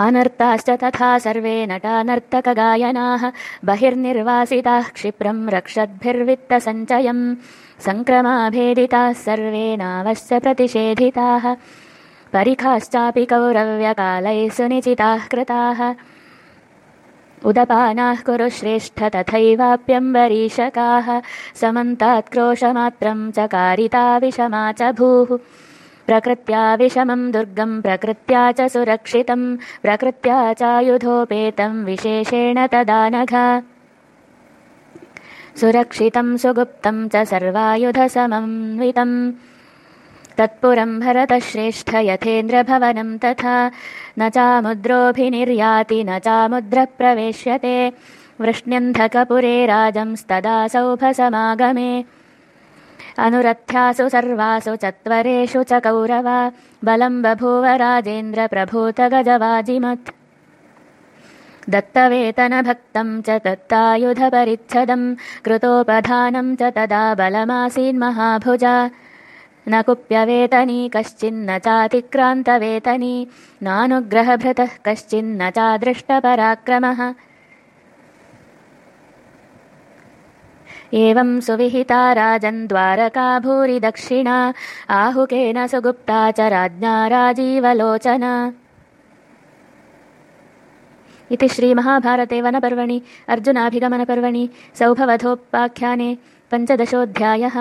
आनर्ताश्च तथा सर्वे नटानर्तकगायनाः बहिर्निर्वासिताः क्षिप्रम् रक्षद्भिर्वित्तसञ्चयम् सङ्क्रमाभेदिताः सर्वे नावश्च प्रतिषेधिताः परिखाश्चापि कौरव्यकालैः सुनिचिताः कृताः उदपानाः कुरु श्रेष्ठ तथैवाप्यम्बरीषकाः समन्तात्क्रोशमात्रम् चकारिता विषमा च भूः प्रकृत्या विषमम् दुर्गम् प्रकृत्या च सुरक्षितम् प्रकृत्या चायुधोपेतम् विशेषेण तदा नघ सुरक्षितम् सुगुप्तम् च सर्वायुधसमन्वितम् तत्पुरम् भरतश्रेष्ठ यथेन्द्रभवनम् तथा। न चामुद्रोऽभिनिर्याति न चामुद्रप्रवेश्यते। वृष्ण्यन्धकपुरे राजंस्तदा सौभसमागमे अनुरथ्यासु सर्वासु चत्वरेषु च कौरवा बलम् बभूव राजेन्द्रप्रभूतगजवाजिमत् दत्तवेतनभक्तम् च दत्तायुधपरिच्छदम् कृतोपधानम् च तदा बलमासीन्महाभुजा न कुप्यवेतनी कश्चिन्न चातिक्रान्तवेतनी नानुग्रहभृतः कश्चिन्न चादृष्टपराक्रमः एवम् सुविहिता राजन् द्वारका भूरि दक्षिणा आहुकेन सुगुप्ता च राज्ञा राजीवलोचना। इति श्रीमहाभारते वनपर्वणि अर्जुनाभिगमनपर्वणि सौभवधोपाख्याने पञ्चदशोऽध्यायः